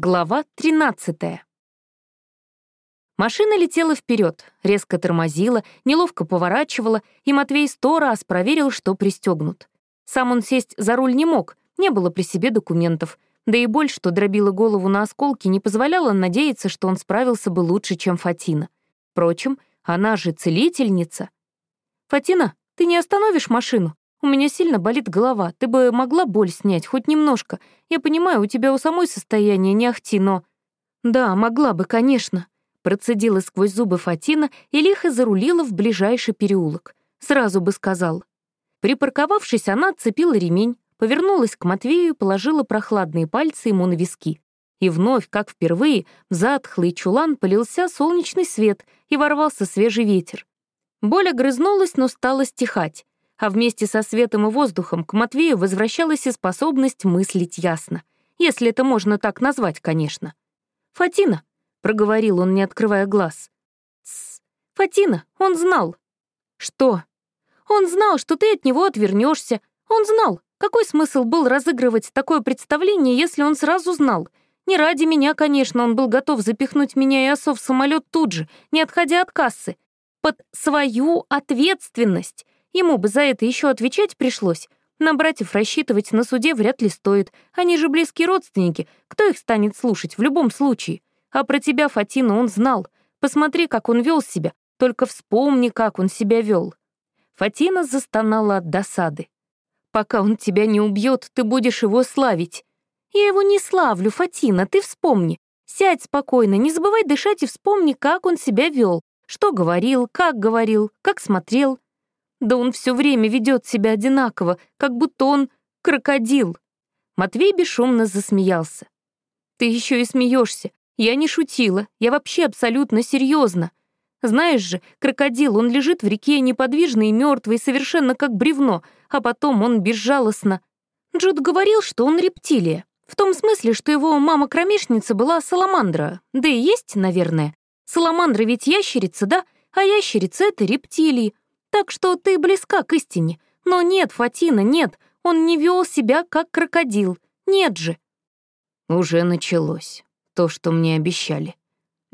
Глава 13. Машина летела вперед, резко тормозила, неловко поворачивала, и Матвей сто раз проверил, что пристегнут. Сам он сесть за руль не мог, не было при себе документов, да и боль, что дробила голову на осколки, не позволяла надеяться, что он справился бы лучше, чем Фатина. Впрочем, она же целительница. «Фатина, ты не остановишь машину? У меня сильно болит голова, ты бы могла боль снять, хоть немножко. Я понимаю, у тебя у самой состояние не ахти, но...» «Да, могла бы, конечно», — процедила сквозь зубы Фатина и лихо зарулила в ближайший переулок. Сразу бы сказал. Припарковавшись, она отцепила ремень, повернулась к Матвею и положила прохладные пальцы ему на виски. И вновь, как впервые, в затхлый чулан полился солнечный свет и ворвался свежий ветер. Боль огрызнулась, но стала стихать а вместе со светом и воздухом к Матвею возвращалась и способность мыслить ясно. Если это можно так назвать, конечно. «Фатина», — проговорил он, не открывая глаз. «Тссс, Фатина, он знал». «Что?» «Он знал, что ты от него отвернешься. Он знал. Какой смысл был разыгрывать такое представление, если он сразу знал? Не ради меня, конечно, он был готов запихнуть меня и осов в самолет тут же, не отходя от кассы. Под свою ответственность. Ему бы за это еще отвечать пришлось. На братьев рассчитывать на суде вряд ли стоит. Они же близкие родственники. Кто их станет слушать в любом случае? А про тебя, Фатина, он знал. Посмотри, как он вел себя. Только вспомни, как он себя вел. Фатина застонала от досады. «Пока он тебя не убьет, ты будешь его славить». «Я его не славлю, Фатина, ты вспомни. Сядь спокойно, не забывай дышать и вспомни, как он себя вел. Что говорил, как говорил, как смотрел. Да он все время ведет себя одинаково, как будто он крокодил. Матвей бесшумно засмеялся. Ты еще и смеешься. Я не шутила, я вообще абсолютно серьезно. Знаешь же, крокодил, он лежит в реке неподвижный и мертвый, совершенно как бревно, а потом он безжалостно. Джуд говорил, что он рептилия. В том смысле, что его мама-кромешница была саламандра. Да и есть, наверное. Саламандра ведь ящерица, да? А ящерица — это рептилии. Так что ты близка к истине. Но нет, Фатина, нет, он не вел себя как крокодил. Нет же. Уже началось. То, что мне обещали.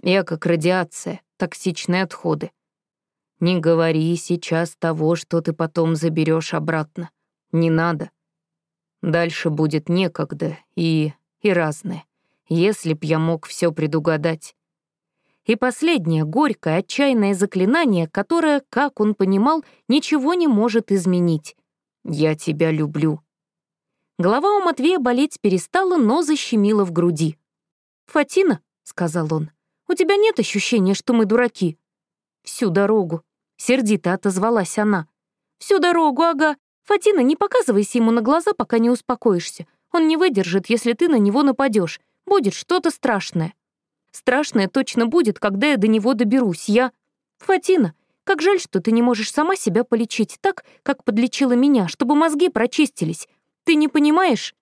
Я как радиация, токсичные отходы. Не говори сейчас того, что ты потом заберешь обратно. Не надо. Дальше будет некогда и... и разное. Если б я мог все предугадать. И последнее, горькое, отчаянное заклинание, которое, как он понимал, ничего не может изменить. «Я тебя люблю». Голова у Матвея болеть перестала, но защемила в груди. «Фатина», — сказал он, — «у тебя нет ощущения, что мы дураки?» «Всю дорогу», — сердито отозвалась она. «Всю дорогу, ага. Фатина, не показывайся ему на глаза, пока не успокоишься. Он не выдержит, если ты на него нападешь. Будет что-то страшное». Страшное точно будет, когда я до него доберусь. Я... Фатина, как жаль, что ты не можешь сама себя полечить так, как подлечила меня, чтобы мозги прочистились. Ты не понимаешь?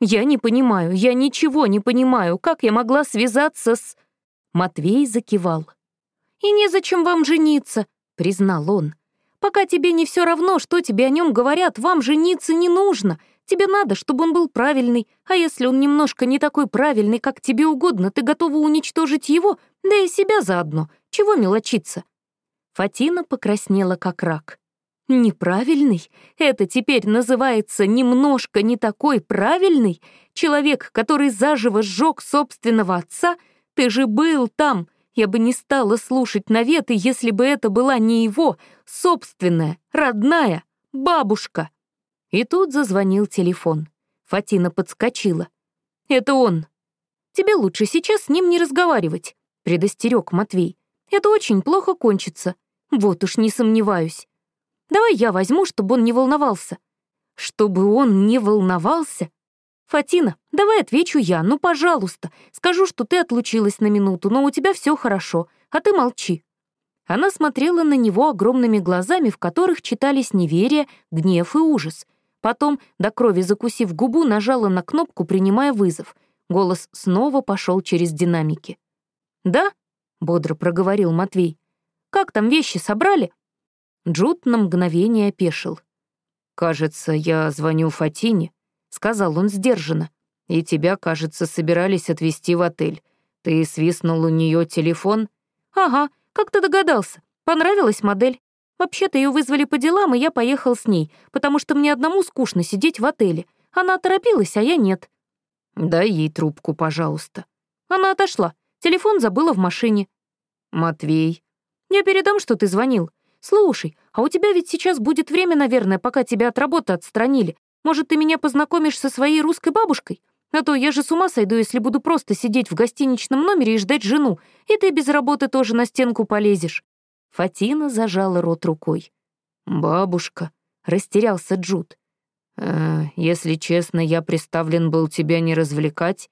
Я не понимаю, я ничего не понимаю. Как я могла связаться с... Матвей закивал. «И незачем вам жениться», — признал он. «Пока тебе не все равно, что тебе о нем говорят, вам жениться не нужно. Тебе надо, чтобы он был правильный, а если он немножко не такой правильный, как тебе угодно, ты готова уничтожить его, да и себя заодно. Чего мелочиться?» Фатина покраснела, как рак. «Неправильный? Это теперь называется немножко не такой правильный? Человек, который заживо сжег собственного отца? Ты же был там. Я бы не стала слушать наветы, если бы это была не его, собственная, родная, бабушка». И тут зазвонил телефон. Фатина подскочила. «Это он!» «Тебе лучше сейчас с ним не разговаривать», — предостерег Матвей. «Это очень плохо кончится. Вот уж не сомневаюсь. Давай я возьму, чтобы он не волновался». «Чтобы он не волновался?» «Фатина, давай отвечу я, ну, пожалуйста. Скажу, что ты отлучилась на минуту, но у тебя все хорошо, а ты молчи». Она смотрела на него огромными глазами, в которых читались неверие, гнев и ужас, Потом, до крови закусив губу, нажала на кнопку, принимая вызов. Голос снова пошел через динамики. «Да?» — бодро проговорил Матвей. «Как там вещи собрали?» Джуд на мгновение опешил. «Кажется, я звоню Фатине», — сказал он сдержанно. И тебя, кажется, собирались отвезти в отель. Ты свистнул у нее телефон? Ага, как ты догадался? Понравилась модель? Вообще-то ее вызвали по делам, и я поехал с ней, потому что мне одному скучно сидеть в отеле. Она торопилась, а я нет. Дай ей трубку, пожалуйста. Она отошла. Телефон забыла в машине. Матвей. Я передам, что ты звонил. Слушай, а у тебя ведь сейчас будет время, наверное, пока тебя от работы отстранили. Может, ты меня познакомишь со своей русской бабушкой? А то я же с ума сойду, если буду просто сидеть в гостиничном номере и ждать жену, и ты без работы тоже на стенку полезешь». Фатина зажала рот рукой. «Бабушка», — растерялся Джуд. «Э, «Если честно, я приставлен был тебя не развлекать».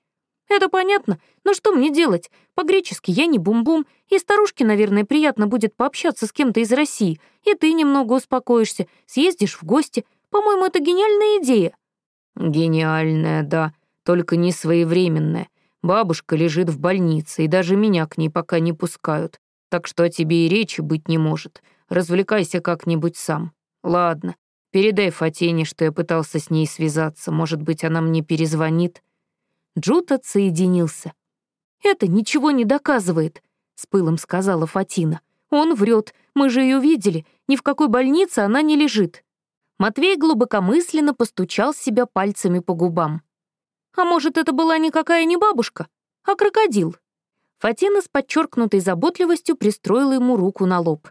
«Это понятно, но что мне делать? По-гречески я не бум-бум, и старушке, наверное, приятно будет пообщаться с кем-то из России, и ты немного успокоишься, съездишь в гости. По-моему, это гениальная идея». «Гениальная, да», только не своевременная. Бабушка лежит в больнице, и даже меня к ней пока не пускают. Так что о тебе и речи быть не может. Развлекайся как-нибудь сам. Ладно, передай Фатине, что я пытался с ней связаться. Может быть, она мне перезвонит». Джут отсоединился. «Это ничего не доказывает», — с пылом сказала Фатина. «Он врет. Мы же ее видели. Ни в какой больнице она не лежит». Матвей глубокомысленно постучал себя пальцами по губам. А может, это была никакая не бабушка, а крокодил? Фатина с подчеркнутой заботливостью пристроила ему руку на лоб.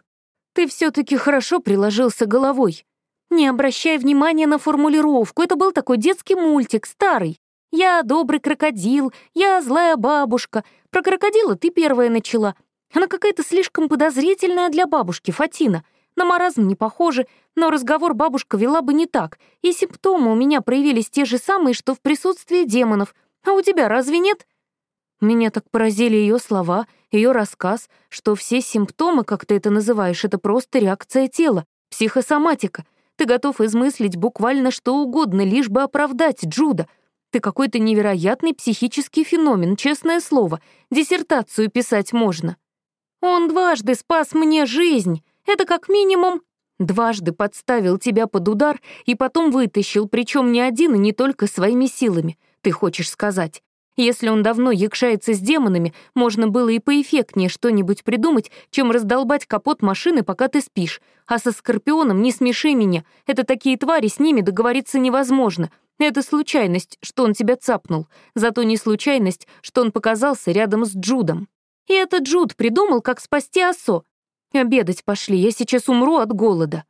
«Ты все таки хорошо приложился головой. Не обращай внимания на формулировку, это был такой детский мультик, старый. Я добрый крокодил, я злая бабушка. Про крокодила ты первая начала. Она какая-то слишком подозрительная для бабушки, Фатина. На маразм не похоже, но разговор бабушка вела бы не так, и симптомы у меня проявились те же самые, что в присутствии демонов. А у тебя разве нет? Меня так поразили ее слова, ее рассказ, что все симптомы, как ты это называешь, это просто реакция тела, психосоматика. Ты готов измыслить буквально что угодно, лишь бы оправдать Джуда. Ты какой-то невероятный психический феномен, честное слово. Диссертацию писать можно. Он дважды спас мне жизнь. Это как минимум дважды подставил тебя под удар и потом вытащил, причем не один и не только своими силами, ты хочешь сказать. Если он давно якшается с демонами, можно было и поэффектнее что-нибудь придумать, чем раздолбать капот машины, пока ты спишь. А со Скорпионом не смеши меня. Это такие твари, с ними договориться невозможно. Это случайность, что он тебя цапнул. Зато не случайность, что он показался рядом с Джудом. И этот Джуд придумал, как спасти Осо. Обедать пошли, я сейчас умру от голода.